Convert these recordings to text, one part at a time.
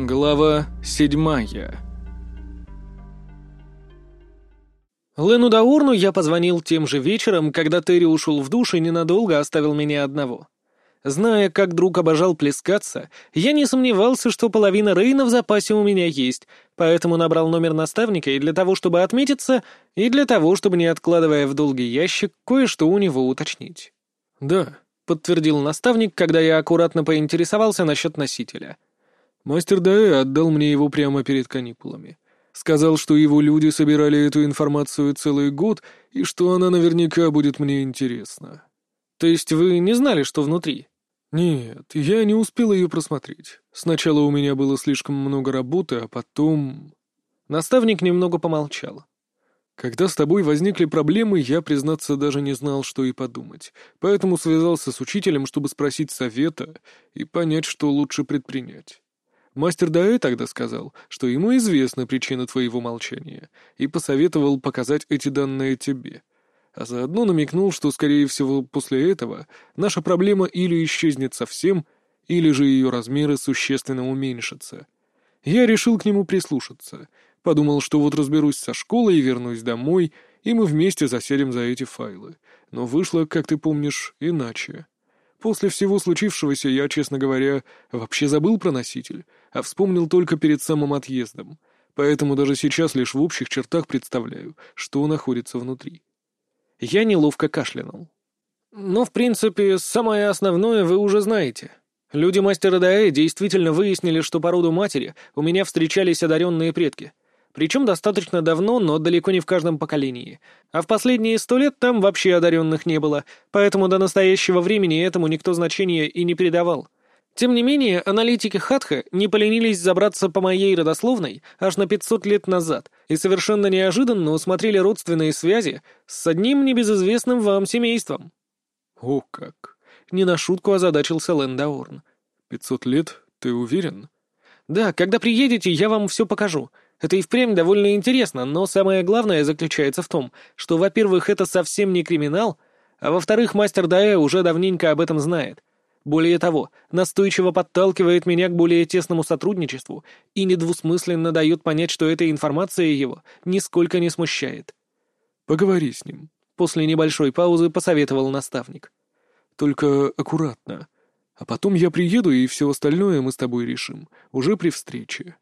Глава седьмая Лену Даурну я позвонил тем же вечером, когда Терри ушел в душ и ненадолго оставил меня одного. Зная, как друг обожал плескаться, я не сомневался, что половина Рейна в запасе у меня есть, поэтому набрал номер наставника и для того, чтобы отметиться, и для того, чтобы, не откладывая в долгий ящик, кое-что у него уточнить. «Да», — подтвердил наставник, когда я аккуратно поинтересовался насчет носителя — Мастер Даэ отдал мне его прямо перед каникулами. Сказал, что его люди собирали эту информацию целый год и что она наверняка будет мне интересна. То есть вы не знали, что внутри? Нет, я не успел ее просмотреть. Сначала у меня было слишком много работы, а потом... Наставник немного помолчал. Когда с тобой возникли проблемы, я, признаться, даже не знал, что и подумать, поэтому связался с учителем, чтобы спросить совета и понять, что лучше предпринять. Мастер Даэ тогда сказал, что ему известна причина твоего молчания, и посоветовал показать эти данные тебе. А заодно намекнул, что, скорее всего, после этого наша проблема или исчезнет совсем, или же ее размеры существенно уменьшатся. Я решил к нему прислушаться. Подумал, что вот разберусь со школой и вернусь домой, и мы вместе заселим за эти файлы. Но вышло, как ты помнишь, иначе. После всего случившегося я, честно говоря, вообще забыл про носитель, а вспомнил только перед самым отъездом, поэтому даже сейчас лишь в общих чертах представляю, что находится внутри. Я неловко кашлянул. «Ну, в принципе, самое основное вы уже знаете. Люди мастера Даэ действительно выяснили, что по роду матери у меня встречались одаренные предки — причем достаточно давно, но далеко не в каждом поколении. А в последние сто лет там вообще одаренных не было, поэтому до настоящего времени этому никто значения и не придавал. Тем не менее, аналитики Хатха не поленились забраться по моей родословной аж на 500 лет назад и совершенно неожиданно усмотрели родственные связи с одним небезызвестным вам семейством. «О как!» — не на шутку озадачился Лэндаорн. «Пятьсот лет? Ты уверен?» «Да, когда приедете, я вам все покажу. Это и впрямь довольно интересно, но самое главное заключается в том, что, во-первых, это совсем не криминал, а во-вторых, мастер Даэ уже давненько об этом знает. Более того, настойчиво подталкивает меня к более тесному сотрудничеству и недвусмысленно дает понять, что эта информация его нисколько не смущает. «Поговори с ним», — после небольшой паузы посоветовал наставник. «Только аккуратно. А потом я приеду, и все остальное мы с тобой решим, уже при встрече».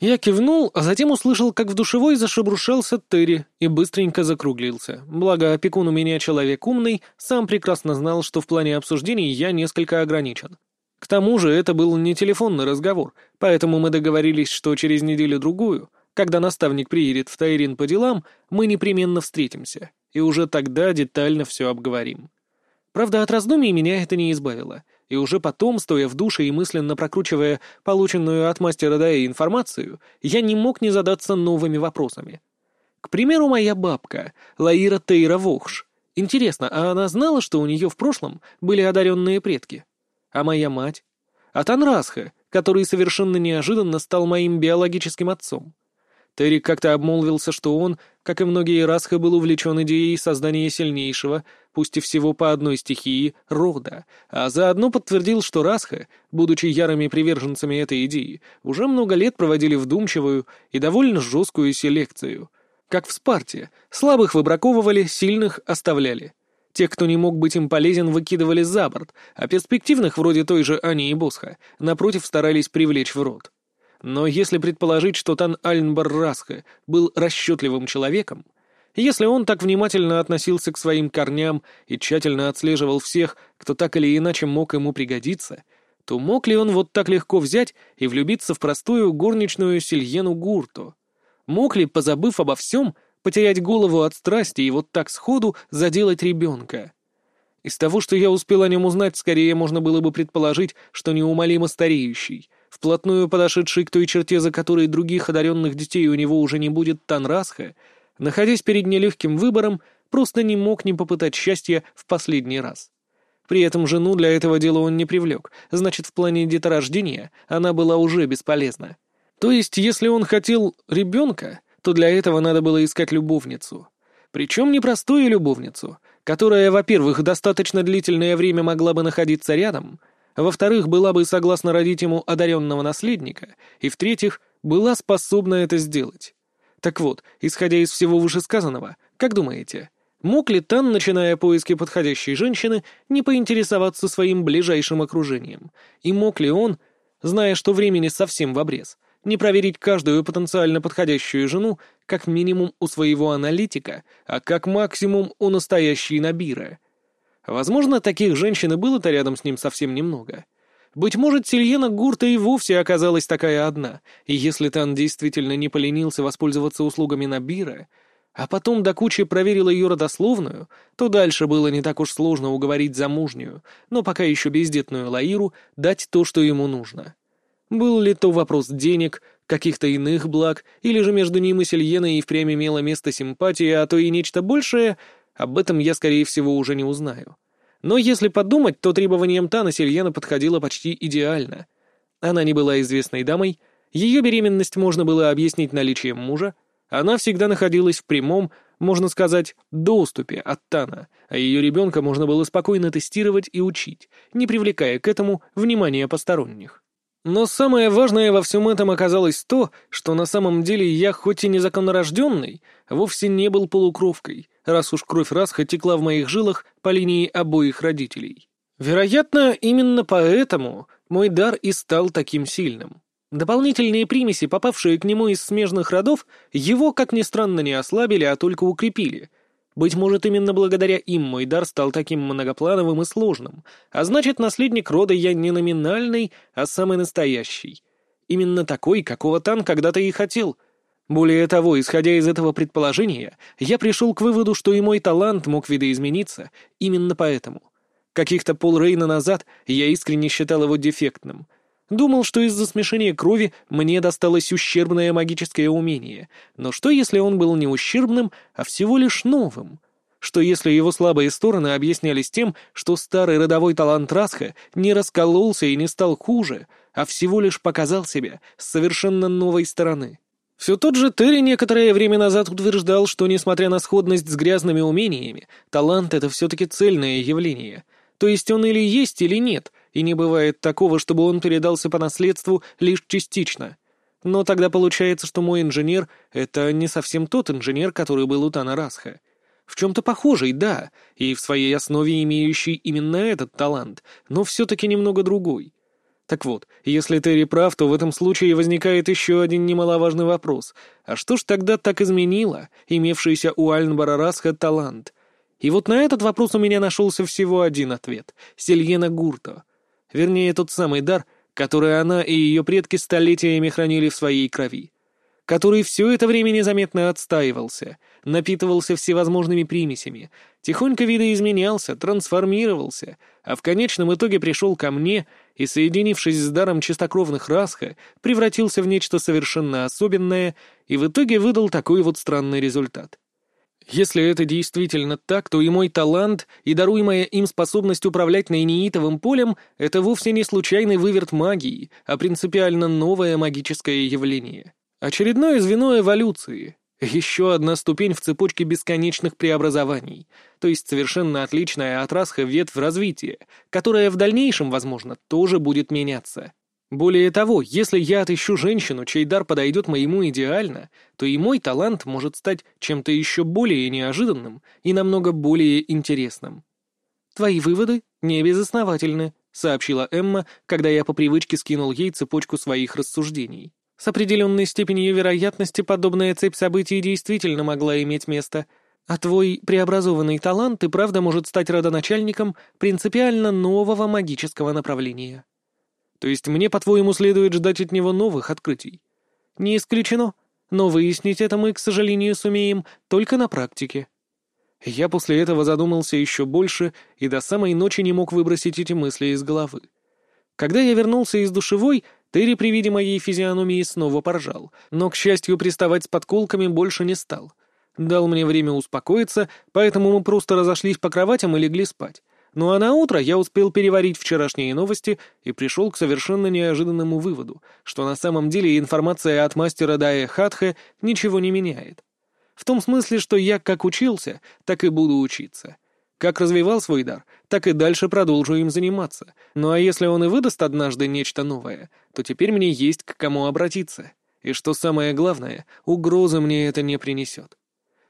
Я кивнул, а затем услышал, как в душевой зашебрушался Терри и быстренько закруглился. Благо, опекун у меня человек умный, сам прекрасно знал, что в плане обсуждений я несколько ограничен. К тому же это был не телефонный разговор, поэтому мы договорились, что через неделю-другую, когда наставник приедет в Тайрин по делам, мы непременно встретимся, и уже тогда детально все обговорим. Правда, от раздумий меня это не избавило — и уже потом, стоя в душе и мысленно прокручивая полученную от мастера Дая информацию, я не мог не задаться новыми вопросами. К примеру, моя бабка, Лаира Тейра Вохш. Интересно, а она знала, что у нее в прошлом были одаренные предки? А моя мать? А Танрасха, который совершенно неожиданно стал моим биологическим отцом. Терри как-то обмолвился, что он, как и многие Расха, был увлечен идеей создания сильнейшего, пусть и всего по одной стихии, рода, а заодно подтвердил, что Расха, будучи ярыми приверженцами этой идеи, уже много лет проводили вдумчивую и довольно жесткую селекцию. Как в Спарте, слабых выбраковывали, сильных оставляли. Тех, кто не мог быть им полезен, выкидывали за борт, а перспективных, вроде той же Ани и Босха, напротив старались привлечь в рот. Но если предположить, что Тан Альнбар Расха был расчетливым человеком, если он так внимательно относился к своим корням и тщательно отслеживал всех, кто так или иначе мог ему пригодиться, то мог ли он вот так легко взять и влюбиться в простую горничную Сильену Гурту? Мог ли, позабыв обо всем, потерять голову от страсти и вот так сходу заделать ребенка? Из того, что я успел о нем узнать, скорее можно было бы предположить, что неумолимо стареющий — вплотную подошедший к той черте, за которой других одаренных детей у него уже не будет Танрасха, находясь перед нелегким выбором, просто не мог не попытать счастья в последний раз. При этом жену для этого дела он не привлек, значит, в плане деторождения она была уже бесполезна. То есть, если он хотел ребенка, то для этого надо было искать любовницу. Причем непростую любовницу, которая, во-первых, достаточно длительное время могла бы находиться рядом, во-вторых, была бы согласна родить ему одаренного наследника, и, в-третьих, была способна это сделать. Так вот, исходя из всего вышесказанного, как думаете, мог ли Тан, начиная поиски подходящей женщины, не поинтересоваться своим ближайшим окружением? И мог ли он, зная, что времени совсем в обрез, не проверить каждую потенциально подходящую жену как минимум у своего аналитика, а как максимум у настоящей Набира? Возможно, таких женщин и было-то рядом с ним совсем немного. Быть может, Сильена Гурта и вовсе оказалась такая одна, и если Тан действительно не поленился воспользоваться услугами Набира, а потом до кучи проверил ее родословную, то дальше было не так уж сложно уговорить замужнюю, но пока еще бездетную Лаиру дать то, что ему нужно. Был ли то вопрос денег, каких-то иных благ, или же между ним и Сильеной и впрямь имела место симпатия, а то и нечто большее, об этом я, скорее всего, уже не узнаю. Но если подумать, то требованиям Тана Сильена подходила почти идеально. Она не была известной дамой, ее беременность можно было объяснить наличием мужа, она всегда находилась в прямом, можно сказать, доступе от Тана, а ее ребенка можно было спокойно тестировать и учить, не привлекая к этому внимания посторонних. Но самое важное во всем этом оказалось то, что на самом деле я, хоть и незаконнорожденный, вовсе не был полукровкой, раз уж кровь Расха текла в моих жилах по линии обоих родителей. Вероятно, именно поэтому мой дар и стал таким сильным. Дополнительные примеси, попавшие к нему из смежных родов, его, как ни странно, не ослабили, а только укрепили — быть может, именно благодаря им мой дар стал таким многоплановым и сложным, а значит, наследник рода я не номинальный, а самый настоящий. Именно такой, какого Тан когда-то и хотел. Более того, исходя из этого предположения, я пришел к выводу, что и мой талант мог видоизмениться именно поэтому. Каких-то полрейна назад я искренне считал его дефектным — Думал, что из-за смешения крови мне досталось ущербное магическое умение. Но что, если он был не ущербным, а всего лишь новым? Что, если его слабые стороны объяснялись тем, что старый родовой талант Расха не раскололся и не стал хуже, а всего лишь показал себя с совершенно новой стороны? Все тот же Терри некоторое время назад утверждал, что, несмотря на сходность с грязными умениями, талант — это все-таки цельное явление. То есть он или есть, или нет — и не бывает такого, чтобы он передался по наследству лишь частично. Но тогда получается, что мой инженер — это не совсем тот инженер, который был у Тана Расха. В чем-то похожий, да, и в своей основе имеющий именно этот талант, но все-таки немного другой. Так вот, если Терри прав, то в этом случае возникает еще один немаловажный вопрос. А что ж тогда так изменило имевшийся у Альнбара Расха талант? И вот на этот вопрос у меня нашелся всего один ответ — Сельена Гурто. Вернее, тот самый дар, который она и ее предки столетиями хранили в своей крови. Который все это время незаметно отстаивался, напитывался всевозможными примесями, тихонько видоизменялся, трансформировался, а в конечном итоге пришел ко мне и, соединившись с даром чистокровных Расха, превратился в нечто совершенно особенное и в итоге выдал такой вот странный результат. Если это действительно так, то и мой талант, и даруемая им способность управлять наиниитовым полем — это вовсе не случайный выверт магии, а принципиально новое магическое явление. Очередное звено эволюции. Еще одна ступень в цепочке бесконечных преобразований, то есть совершенно отличная от Расха ветвь развития, которая в дальнейшем, возможно, тоже будет меняться. Более того, если я отыщу женщину, чей дар подойдет моему идеально, то и мой талант может стать чем-то еще более неожиданным и намного более интересным. «Твои выводы не безосновательны», — сообщила Эмма, когда я по привычке скинул ей цепочку своих рассуждений. С определенной степенью вероятности подобная цепь событий действительно могла иметь место, а твой преобразованный талант и правда может стать родоначальником принципиально нового магического направления. То есть мне, по-твоему, следует ждать от него новых открытий? Не исключено, но выяснить это мы, к сожалению, сумеем только на практике. Я после этого задумался еще больше и до самой ночи не мог выбросить эти мысли из головы. Когда я вернулся из душевой, Терри при виде моей физиономии снова поржал, но, к счастью, приставать с подколками больше не стал. Дал мне время успокоиться, поэтому мы просто разошлись по кроватям и легли спать. Ну а на утро я успел переварить вчерашние новости и пришел к совершенно неожиданному выводу, что на самом деле информация от мастера Дая Хатхе ничего не меняет. В том смысле, что я как учился, так и буду учиться. Как развивал свой дар, так и дальше продолжу им заниматься. Ну а если он и выдаст однажды нечто новое, то теперь мне есть к кому обратиться. И что самое главное, угрозы мне это не принесет.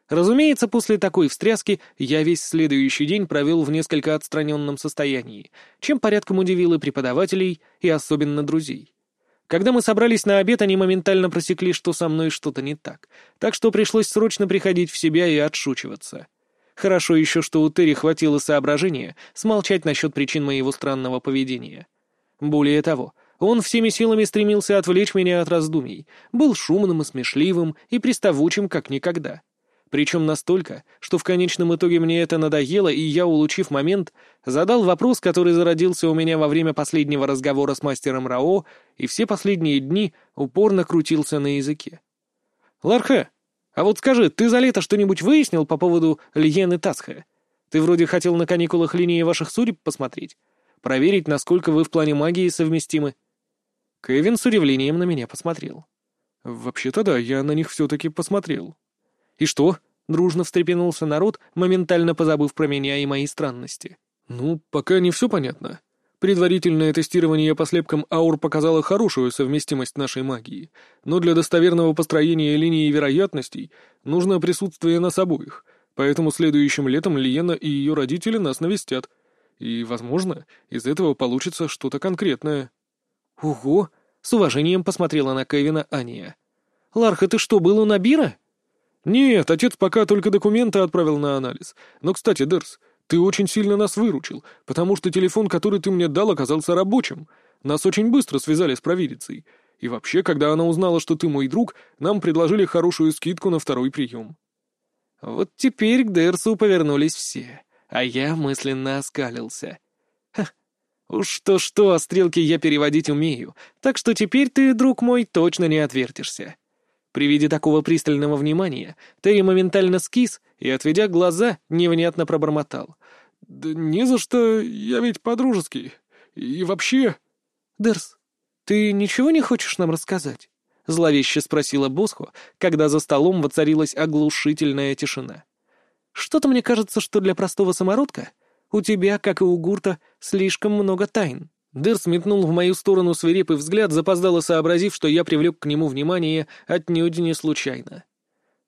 Разумеется, после такой встряски я весь следующий день провел в несколько отстраненном состоянии, чем порядком удивил и преподавателей, и особенно друзей. Когда мы собрались на обед, они моментально просекли, что со мной что-то не так, так что пришлось срочно приходить в себя и отшучиваться. Хорошо еще, что у Терри хватило соображения смолчать насчет причин моего странного поведения. Более того, он всеми силами стремился отвлечь меня от раздумий, был шумным и смешливым и приставучим как никогда. Причем настолько, что в конечном итоге мне это надоело, и я, улучив момент, задал вопрос, который зародился у меня во время последнего разговора с мастером Рао, и все последние дни упорно крутился на языке. «Лархе, а вот скажи, ты за лето что-нибудь выяснил по поводу Льены Тасхе? Ты вроде хотел на каникулах линии ваших судеб посмотреть, проверить, насколько вы в плане магии совместимы». Кевин с удивлением на меня посмотрел. «Вообще-то да, я на них все-таки посмотрел». «И что?» — дружно встрепенулся народ, моментально позабыв про меня и мои странности. «Ну, пока не все понятно. Предварительное тестирование по слепкам аур показало хорошую совместимость нашей магии, но для достоверного построения линии вероятностей нужно присутствие нас обоих, поэтому следующим летом Лиена и ее родители нас навестят. И, возможно, из этого получится что-то конкретное». «Ого!» — с уважением посмотрела на Кевина Ания. «Ларха, ты что, был у Набира?» «Нет, отец пока только документы отправил на анализ. Но, кстати, Дерс, ты очень сильно нас выручил, потому что телефон, который ты мне дал, оказался рабочим. Нас очень быстро связали с провидицей. И вообще, когда она узнала, что ты мой друг, нам предложили хорошую скидку на второй прием». Вот теперь к Дерсу повернулись все, а я мысленно оскалился. Ха, уж что-что, а стрелки я переводить умею, так что теперь ты, друг мой, точно не отвертишься. При виде такого пристального внимания Терри моментально скис и, отведя глаза, невнятно пробормотал. «Да не за что, я ведь по-дружески. И вообще...» «Дерс, ты ничего не хочешь нам рассказать?» — зловеще спросила Босхо, когда за столом воцарилась оглушительная тишина. «Что-то мне кажется, что для простого самородка у тебя, как и у Гурта, слишком много тайн». Дыр сметнул в мою сторону свирепый взгляд, запоздало сообразив, что я привлек к нему внимание отнюдь не случайно.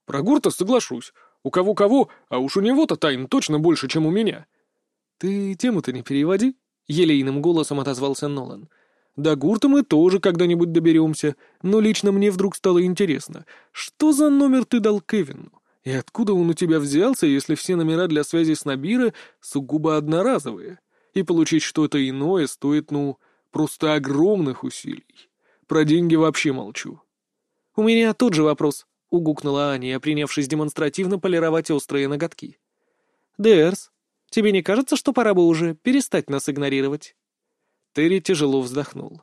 «Про Гурта соглашусь. У кого-кого, а уж у него-то тайн точно больше, чем у меня». «Ты тему-то не переводи», — елейным голосом отозвался Нолан. «До Гурта мы тоже когда-нибудь доберемся, но лично мне вдруг стало интересно, что за номер ты дал Кевину? И откуда он у тебя взялся, если все номера для связи с Набира сугубо одноразовые?» И получить что-то иное стоит, ну, просто огромных усилий. Про деньги вообще молчу. «У меня тот же вопрос», — угукнула Аня, принявшись демонстративно полировать острые ноготки. «Дэрс, тебе не кажется, что пора бы уже перестать нас игнорировать?» Терри тяжело вздохнул.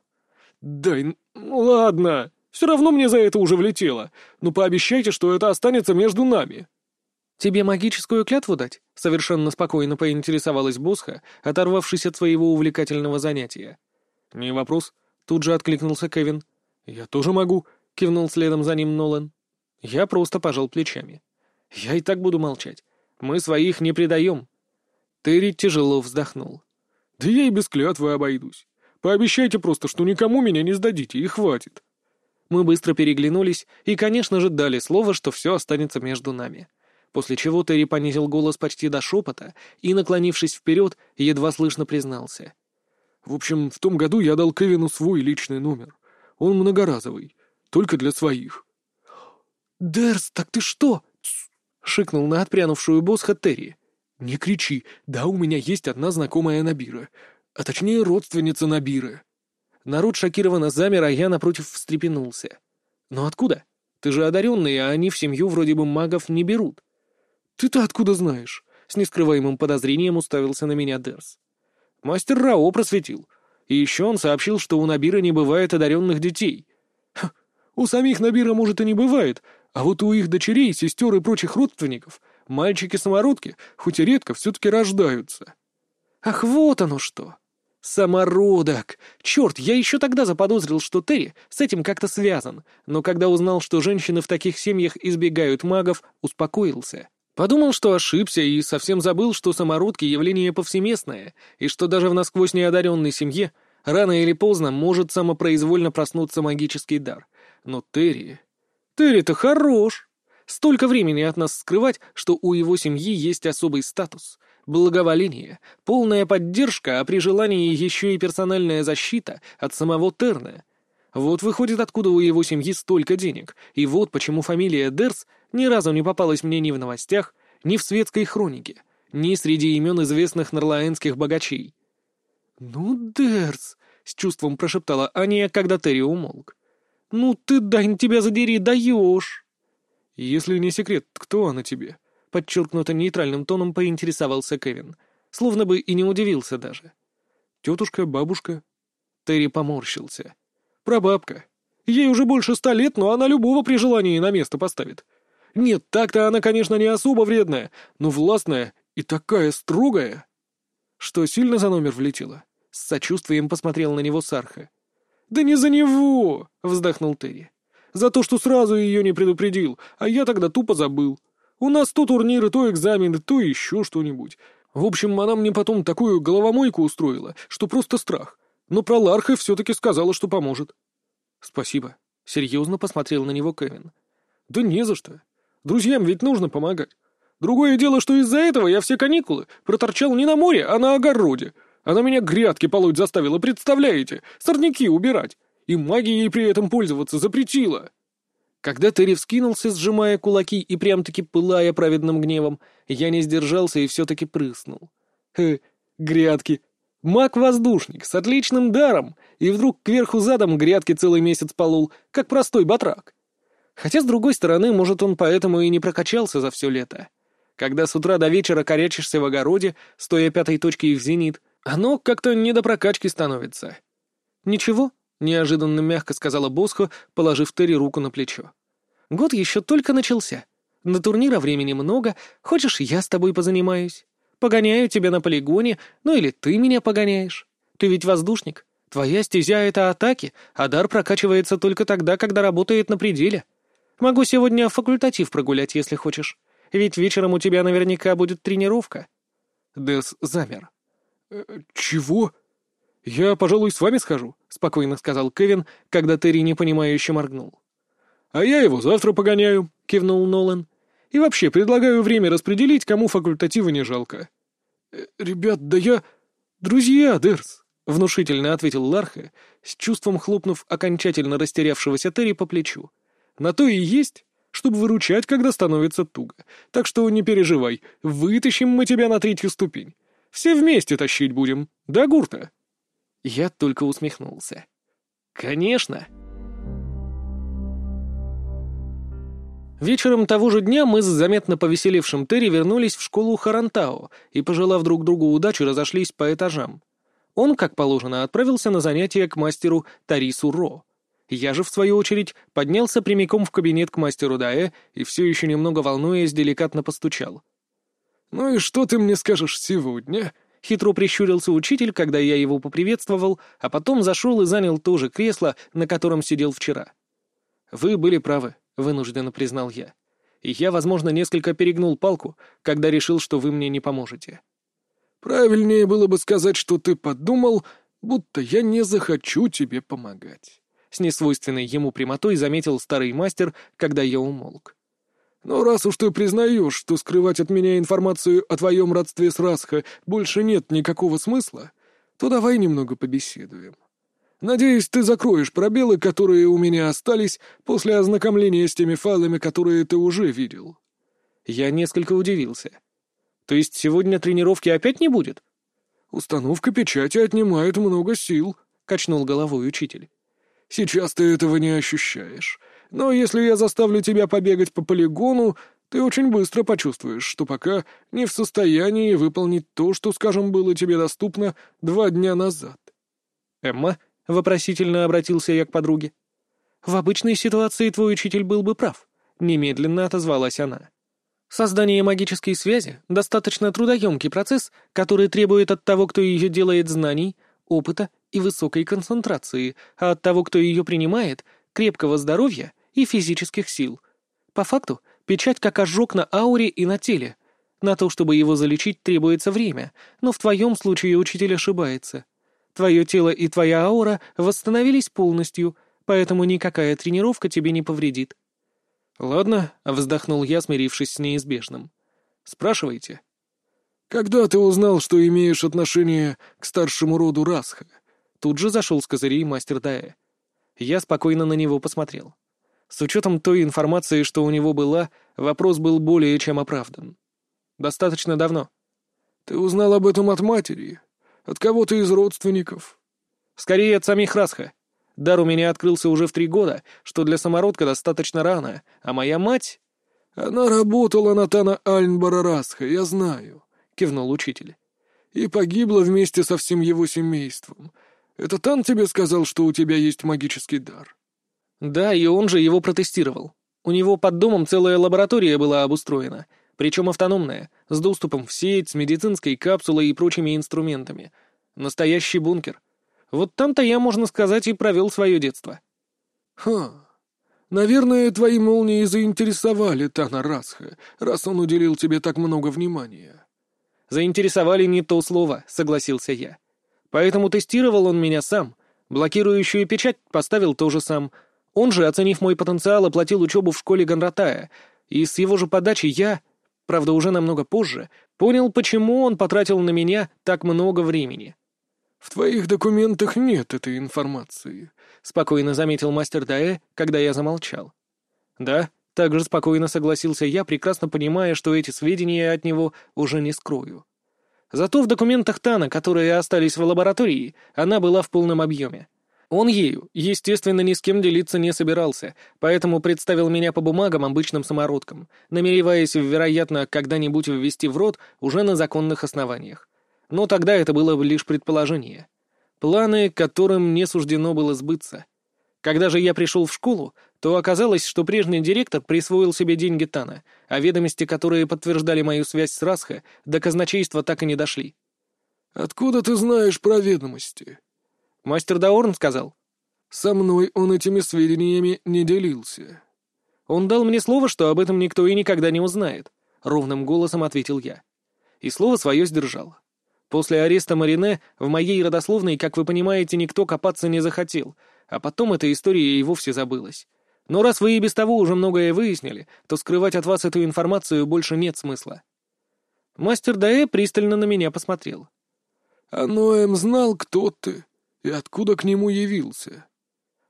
«Дай, ну ладно, все равно мне за это уже влетело. Ну пообещайте, что это останется между нами». «Тебе магическую клятву дать?» — совершенно спокойно поинтересовалась Босха, оторвавшись от своего увлекательного занятия. «Не вопрос», — тут же откликнулся Кевин. «Я тоже могу», — кивнул следом за ним Нолан. Я просто пожал плечами. «Я и так буду молчать. Мы своих не предаем». Терри тяжело вздохнул. «Да я и без клятвы обойдусь. Пообещайте просто, что никому меня не сдадите, и хватит». Мы быстро переглянулись и, конечно же, дали слово, что все останется между нами после чего Терри понизил голос почти до шепота и, наклонившись вперед, едва слышно признался. «В общем, в том году я дал Кевину свой личный номер. Он многоразовый, только для своих». «Дерс, так ты что?» — шикнул на отпрянувшую босха Терри. «Не кричи, да, у меня есть одна знакомая Набира, а точнее родственница Набиры». Народ шокированно замер, а я напротив встрепенулся. «Но откуда? Ты же одаренный, а они в семью вроде бы магов не берут». «Ты-то откуда знаешь?» — с нескрываемым подозрением уставился на меня Дерс. «Мастер Рао просветил. И еще он сообщил, что у Набира не бывает одаренных детей». «У самих Набира, может, и не бывает, а вот у их дочерей, сестер и прочих родственников мальчики-самородки, хоть и редко, все-таки рождаются». «Ах, вот оно что!» «Самородок! Черт, я еще тогда заподозрил, что Терри с этим как-то связан, но когда узнал, что женщины в таких семьях избегают магов, успокоился. Подумал, что ошибся и совсем забыл, что самородки — явление повсеместное, и что даже в насквозь неодаренной семье рано или поздно может самопроизвольно проснуться магический дар. Но Терри... Терри-то хорош! Столько времени от нас скрывать, что у его семьи есть особый статус, благоволение, полная поддержка, а при желании еще и персональная защита от самого Терна. Вот выходит, откуда у его семьи столько денег, и вот почему фамилия Дерс ни разу не попалась мне ни в новостях, ни в светской хронике, ни среди имен известных нарлаэнских богачей. «Ну, Дерс!» — с чувством прошептала Аня, когда Терри умолк. «Ну ты, Дань, тебя задери, даешь!» «Если не секрет, кто она тебе?» — подчеркнуто нейтральным тоном поинтересовался Кевин, словно бы и не удивился даже. «Тетушка, бабушка?» Терри поморщился. Прабабка. Ей уже больше ста лет, но она любого при желании на место поставит. Нет, так-то она, конечно, не особо вредная, но властная и такая строгая. Что, сильно за номер влетела? С сочувствием посмотрел на него Сарха. «Да не за него!» — вздохнул Терри. «За то, что сразу ее не предупредил, а я тогда тупо забыл. У нас то турниры, то экзамены, то еще что-нибудь. В общем, она мне потом такую головомойку устроила, что просто страх но про Ларха все-таки сказала, что поможет. «Спасибо», — серьезно посмотрел на него Кевин. «Да не за что. Друзьям ведь нужно помогать. Другое дело, что из-за этого я все каникулы проторчал не на море, а на огороде. Она меня грядки полоть заставила, представляете? Сорняки убирать. И магией при этом пользоваться запретила». Когда Терри вскинулся, сжимая кулаки и прям-таки пылая праведным гневом, я не сдержался и все-таки прыснул. «Хе, грядки, Маг-воздушник с отличным даром, и вдруг кверху задом грядки целый месяц полол, как простой батрак. Хотя, с другой стороны, может, он поэтому и не прокачался за все лето. Когда с утра до вечера корячишься в огороде, стоя пятой точкой в зенит, оно как-то не до прокачки становится. «Ничего», — неожиданно мягко сказала Босхо, положив Терри руку на плечо. «Год еще только начался. На турнира времени много. Хочешь, я с тобой позанимаюсь?» Погоняю тебя на полигоне, ну или ты меня погоняешь. Ты ведь воздушник. Твоя стезя — это атаки, а дар прокачивается только тогда, когда работает на пределе. Могу сегодня факультатив прогулять, если хочешь. Ведь вечером у тебя наверняка будет тренировка». Дес замер. «Э, «Чего?» «Я, пожалуй, с вами схожу», — спокойно сказал Кевин, когда Терри непонимающе моргнул. «А я его завтра погоняю», — кивнул Нолан. И вообще, предлагаю время распределить, кому факультатива не жалко». Э, «Ребят, да я... Друзья, Дерс!» — внушительно ответил Ларха, с чувством хлопнув окончательно растерявшегося Терри по плечу. «На то и есть, чтобы выручать, когда становится туго. Так что не переживай, вытащим мы тебя на третью ступень. Все вместе тащить будем, да, Гурта?» Я только усмехнулся. «Конечно!» Вечером того же дня мы с заметно повеселевшим Терри вернулись в школу Харантао и, пожелав друг другу удачи, разошлись по этажам. Он, как положено, отправился на занятия к мастеру Тарису Ро. Я же, в свою очередь, поднялся прямиком в кабинет к мастеру Даэ и все еще немного волнуясь, деликатно постучал. «Ну и что ты мне скажешь сегодня?» — хитро прищурился учитель, когда я его поприветствовал, а потом зашел и занял то же кресло, на котором сидел вчера. «Вы были правы», вынужденно признал я. И я, возможно, несколько перегнул палку, когда решил, что вы мне не поможете. Правильнее было бы сказать, что ты подумал, будто я не захочу тебе помогать. С несвойственной ему прямотой заметил старый мастер, когда я умолк. Но раз уж ты признаешь, что скрывать от меня информацию о твоем родстве с Расха больше нет никакого смысла, то давай немного побеседуем. Надеюсь, ты закроешь пробелы, которые у меня остались после ознакомления с теми файлами, которые ты уже видел». Я несколько удивился. «То есть сегодня тренировки опять не будет?» «Установка печати отнимает много сил», — качнул головой учитель. «Сейчас ты этого не ощущаешь. Но если я заставлю тебя побегать по полигону, ты очень быстро почувствуешь, что пока не в состоянии выполнить то, что, скажем, было тебе доступно два дня назад». «Эмма?» — вопросительно обратился я к подруге. «В обычной ситуации твой учитель был бы прав», — немедленно отозвалась она. «Создание магической связи — достаточно трудоемкий процесс, который требует от того, кто ее делает, знаний, опыта и высокой концентрации, а от того, кто ее принимает, крепкого здоровья и физических сил. По факту, Печать как ожог на ауре и на теле. На то, чтобы его залечить, требуется время, но в твоем случае учитель ошибается. Твое тело и твоя аура восстановились полностью, поэтому никакая тренировка тебе не повредит. «Ладно», — вздохнул я, смирившись с неизбежным. «Спрашивайте». «Когда ты узнал, что имеешь отношение к старшему роду Расха?» Тут же зашел с козырей мастер Дая. Я спокойно на него посмотрел. С учетом той информации, что у него была, вопрос был более чем оправдан. Достаточно давно. Ты узнал об этом от матери? От кого-то из родственников? Скорее, от самих Расха. Дар у меня открылся уже в три года, что для самородка достаточно рано, а моя мать... Она работала на Тана Альнбара Расха, я знаю, — кивнул учитель. И погибла вместе со всем его семейством, это Тан тебе сказал, что у тебя есть магический дар?» «Да, и он же его протестировал. У него под домом целая лаборатория была обустроена, причем автономная, с доступом в сеть, с медицинской капсулой и прочими инструментами. Настоящий бункер. Вот там-то я, можно сказать, и провел свое детство». «Ха, наверное, твои молнии заинтересовали Тана Расха, раз он уделил тебе так много внимания». «Заинтересовали не то слово», — согласился я. Поэтому тестировал он меня сам. Блокирующую печать поставил тоже сам. Он же, оценив мой потенциал, оплатил учебу в школе Гонратая. И с его же подачи я, правда уже намного позже, понял, почему он потратил на меня так много времени. «В твоих документах нет этой информации», — спокойно заметил мастер Даэ, когда я замолчал. «Да», — также спокойно согласился я, прекрасно понимая, что эти сведения от него уже не скрою. Зато в документах Тана, которые остались в лаборатории, она была в полном объеме. Он ею, естественно, ни с кем делиться не собирался, поэтому представил меня по бумагам обычным самородкам, намереваясь, вероятно, когда-нибудь ввести в рот уже на законных основаниях. Но тогда это было лишь предположение. Планы, которым не суждено было сбыться. Когда же я пришел в школу, то оказалось, что прежний директор присвоил себе деньги Тана, а ведомости, которые подтверждали мою связь с Расхо, до казначейства так и не дошли. «Откуда ты знаешь про ведомости?» «Мастер Даорн сказал». «Со мной он этими сведениями не делился». «Он дал мне слово, что об этом никто и никогда не узнает», — ровным голосом ответил я. И слово свое сдержал. После ареста Марине в моей родословной, как вы понимаете, никто копаться не захотел, а потом эта история и вовсе забылась. Но раз вы и без того уже многое выяснили, то скрывать от вас эту информацию больше нет смысла. Мастер Даэ пристально на меня посмотрел. «А Ноэм знал, кто ты и откуда к нему явился?»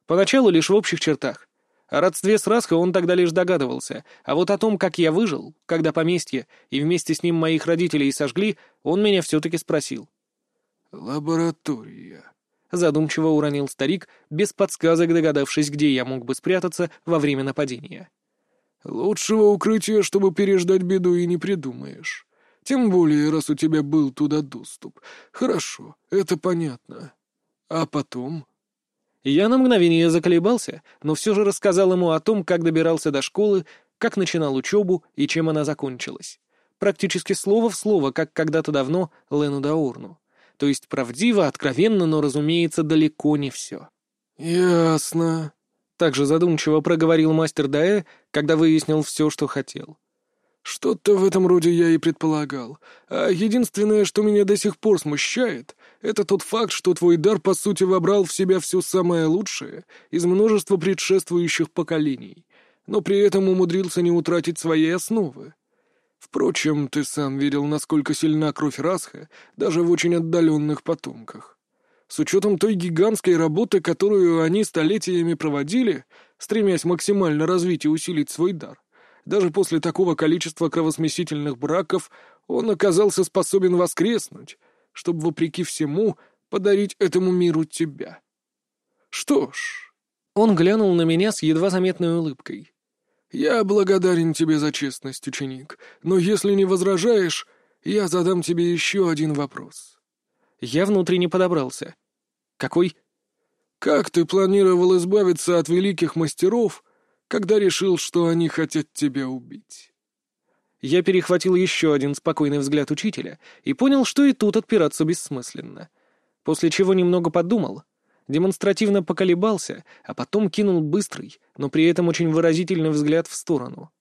Поначалу лишь в общих чертах. О родстве с Расхо он тогда лишь догадывался, а вот о том, как я выжил, когда поместье и вместе с ним моих родителей сожгли, он меня все-таки спросил. «Лаборатория», — задумчиво уронил старик, без подсказок догадавшись, где я мог бы спрятаться во время нападения. «Лучшего укрытия, чтобы переждать беду, и не придумаешь. Тем более, раз у тебя был туда доступ. Хорошо, это понятно. А потом...» Я на мгновение заколебался, но все же рассказал ему о том, как добирался до школы, как начинал учебу и чем она закончилась. Практически слово в слово, как когда-то давно Лену Даурну. То есть правдиво, откровенно, но, разумеется, далеко не все. «Ясно», — также задумчиво проговорил мастер Даэ, когда выяснил все, что хотел. «Что-то в этом роде я и предполагал. А единственное, что меня до сих пор смущает, это тот факт, что твой дар, по сути, вобрал в себя все самое лучшее из множества предшествующих поколений, но при этом умудрился не утратить своей основы. Впрочем, ты сам видел, насколько сильна кровь Расха, даже в очень отдаленных потомках. С учетом той гигантской работы, которую они столетиями проводили, стремясь максимально развить и усилить свой дар, даже после такого количества кровосмесительных браков он оказался способен воскреснуть, чтобы, вопреки всему, подарить этому миру тебя. Что ж... Он глянул на меня с едва заметной улыбкой. «Я благодарен тебе за честность, ученик, но если не возражаешь, я задам тебе еще один вопрос». Я внутренне подобрался. «Какой?» «Как ты планировал избавиться от великих мастеров, когда решил, что они хотят тебя убить?» Я перехватил еще один спокойный взгляд учителя и понял, что и тут отпираться бессмысленно. После чего немного подумал демонстративно поколебался, а потом кинул быстрый, но при этом очень выразительный взгляд в сторону.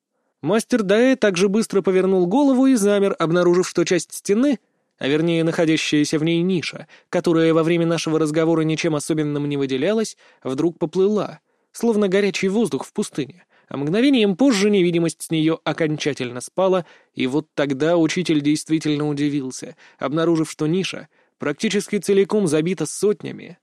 Мастер Даэ также быстро повернул голову и замер, обнаружив, что часть стены, а вернее находящаяся в ней ниша, которая во время нашего разговора ничем особенным не выделялась, вдруг поплыла, словно горячий воздух в пустыне, а мгновением позже невидимость с нее окончательно спала, и вот тогда учитель действительно удивился, обнаружив, что ниша практически целиком забита сотнями,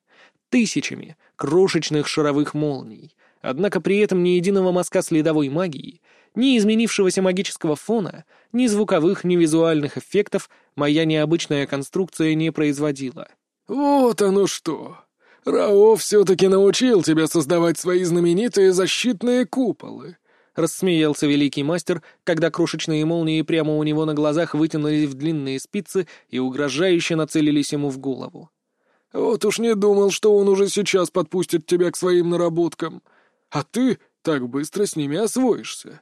тысячами крошечных шаровых молний, однако при этом ни единого мазка следовой магии, ни изменившегося магического фона, ни звуковых, ни визуальных эффектов моя необычная конструкция не производила. «Вот оно что! Рао все-таки научил тебя создавать свои знаменитые защитные куполы!» — рассмеялся великий мастер, когда крошечные молнии прямо у него на глазах вытянулись в длинные спицы и угрожающе нацелились ему в голову. «Вот уж не думал, что он уже сейчас подпустит тебя к своим наработкам. А ты так быстро с ними освоишься».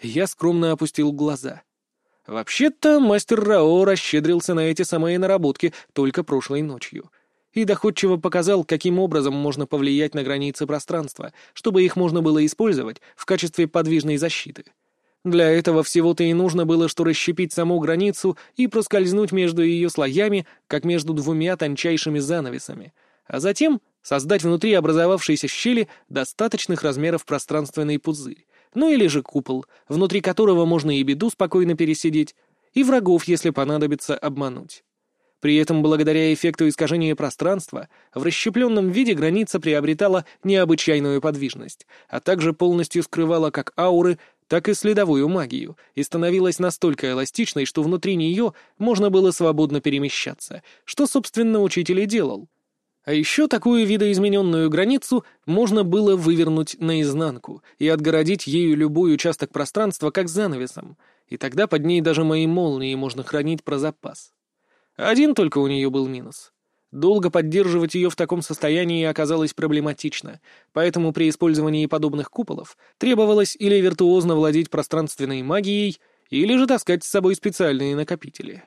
Я скромно опустил глаза. Вообще-то мастер Рао расщедрился на эти самые наработки только прошлой ночью и доходчиво показал, каким образом можно повлиять на границы пространства, чтобы их можно было использовать в качестве подвижной защиты. Для этого всего-то и нужно было, что расщепить саму границу и проскользнуть между ее слоями, как между двумя тончайшими занавесами, а затем создать внутри образовавшейся щели достаточных размеров пространственный пузырь, ну или же купол, внутри которого можно и беду спокойно пересидеть, и врагов, если понадобится, обмануть. При этом, благодаря эффекту искажения пространства, в расщепленном виде граница приобретала необычайную подвижность, а также полностью скрывала как ауры, так и следовую магию, и становилась настолько эластичной, что внутри нее можно было свободно перемещаться, что, собственно, учитель и делал. А еще такую видоизмененную границу можно было вывернуть наизнанку и отгородить ею любой участок пространства как занавесом, и тогда под ней даже мои молнии можно хранить про запас. Один только у нее был минус. Долго поддерживать ее в таком состоянии оказалось проблематично, поэтому при использовании подобных куполов требовалось или виртуозно владеть пространственной магией, или же таскать с собой специальные накопители.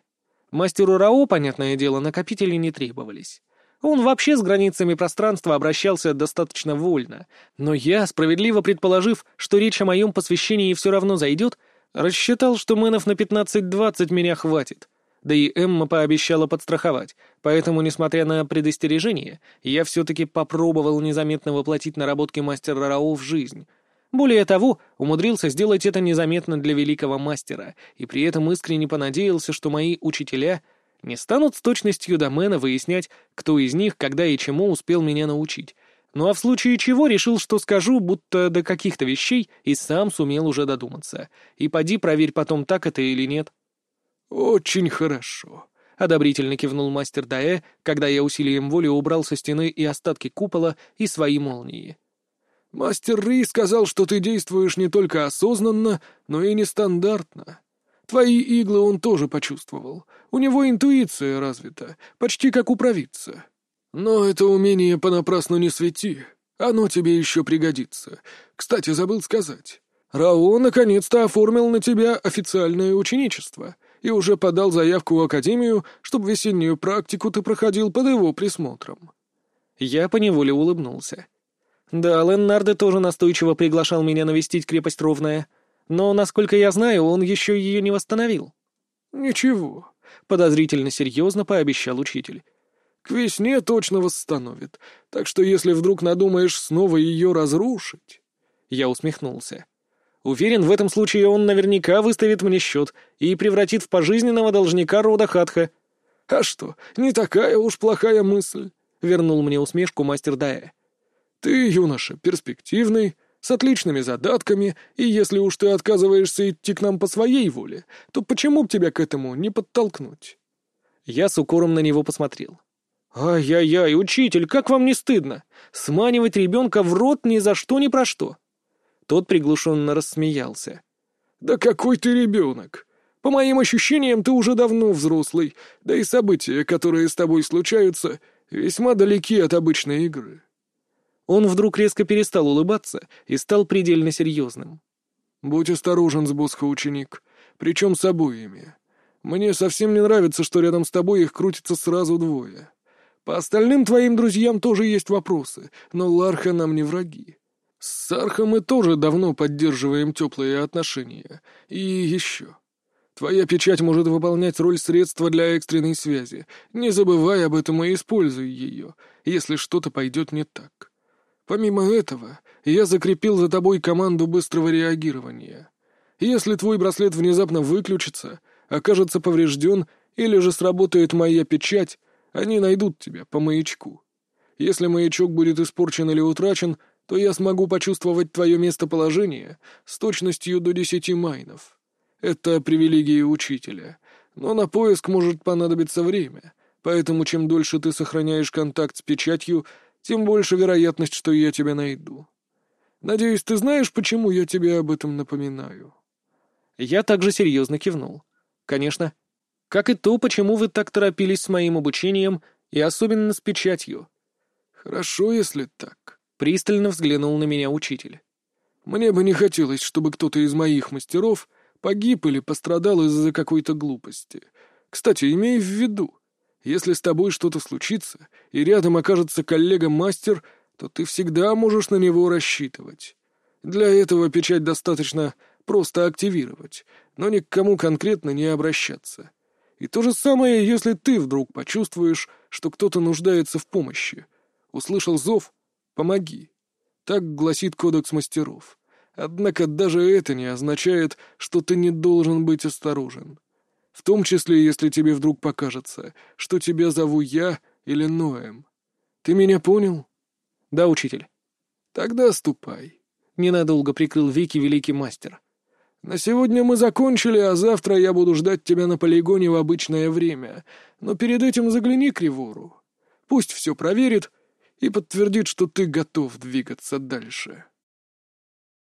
Мастеру Рао, понятное дело, накопители не требовались. Он вообще с границами пространства обращался достаточно вольно, но я, справедливо предположив, что речь о моем посвящении все равно зайдет, рассчитал, что мэнов на 15-20 меня хватит. Да и Эмма пообещала подстраховать, поэтому, несмотря на предостережение, я все-таки попробовал незаметно воплотить наработки мастера Рао в жизнь. Более того, умудрился сделать это незаметно для великого мастера, и при этом искренне понадеялся, что мои учителя — не станут с точностью домена выяснять, кто из них когда и чему успел меня научить. Ну а в случае чего решил, что скажу, будто до каких-то вещей и сам сумел уже додуматься. И поди проверь потом, так это или нет. «Очень хорошо», — одобрительно кивнул мастер Даэ, когда я усилием воли убрал со стены и остатки купола, и свои молнии. «Мастер Ри сказал, что ты действуешь не только осознанно, но и нестандартно. Твои иглы он тоже почувствовал. У него интуиция развита, почти как у провидца. Но это умение понапрасну не свети. Оно тебе еще пригодится. Кстати, забыл сказать. Рао наконец-то оформил на тебя официальное ученичество и уже подал заявку в академию, чтобы весеннюю практику ты проходил под его присмотром. Я поневоле улыбнулся. Да, Леннарде тоже настойчиво приглашал меня навестить крепость Ровная — но, насколько я знаю, он еще ее не восстановил». «Ничего», — подозрительно серьезно пообещал учитель. «К весне точно восстановит, так что если вдруг надумаешь снова ее разрушить...» Я усмехнулся. «Уверен, в этом случае он наверняка выставит мне счет и превратит в пожизненного должника рода Хатха». «А что, не такая уж плохая мысль», — вернул мне усмешку мастер Дая. «Ты, юноша, перспективный, с отличными задатками, и если уж ты отказываешься идти к нам по своей воле, то почему б тебя к этому не подтолкнуть?» Я с укором на него посмотрел. «Ай-яй-яй, учитель, как вам не стыдно? Сманивать ребенка в рот ни за что ни про что!» Тот приглушенно рассмеялся. «Да какой ты ребенок! По моим ощущениям, ты уже давно взрослый, да и события, которые с тобой случаются, весьма далеки от обычной игры. Он вдруг резко перестал улыбаться и стал предельно серьезным. «Будь осторожен с Босха, ученик, причем с обоими. Мне совсем не нравится, что рядом с тобой их крутится сразу двое. По остальным твоим друзьям тоже есть вопросы, но Ларха нам не враги. С Сархом мы тоже давно поддерживаем теплые отношения. И еще. Твоя печать может выполнять роль средства для экстренной связи. Не забывай об этом и используй ее, если что-то пойдет не так. Помимо этого, я закрепил за тобой команду быстрого реагирования. Если твой браслет внезапно выключится, окажется поврежден или же сработает моя печать, они найдут тебя по маячку. Если маячок будет испорчен или утрачен, то я смогу почувствовать твое местоположение с точностью до десяти майнов. Это привилегия учителя. Но на поиск может понадобиться время, поэтому чем дольше ты сохраняешь контакт с печатью, тем больше вероятность, что я тебя найду. Надеюсь, ты знаешь, почему я тебе об этом напоминаю?» Я также серьезно кивнул. «Конечно. Как и то, почему вы так торопились с моим обучением, и особенно с печатью». «Хорошо, если так», — пристально взглянул на меня учитель. «Мне бы не хотелось, чтобы кто-то из моих мастеров Погиб или пострадал из-за какой-то глупости. Кстати, имей в виду, если с тобой что-то случится, и рядом окажется коллега-мастер, то ты всегда можешь на него рассчитывать. Для этого печать достаточно просто активировать, но ни к кому конкретно не обращаться. И то же самое, если ты вдруг почувствуешь, что кто-то нуждается в помощи. Услышал зов — помоги. Так гласит кодекс мастеров. Однако даже это не означает, что ты не должен быть осторожен. В том числе, если тебе вдруг покажется, что тебя зову я или Ноэм. Ты меня понял? Да, учитель. Тогда ступай. Ненадолго прикрыл веки великий мастер. На сегодня мы закончили, а завтра я буду ждать тебя на полигоне в обычное время. Но перед этим загляни к Ривору. Пусть все проверит и подтвердит, что ты готов двигаться дальше.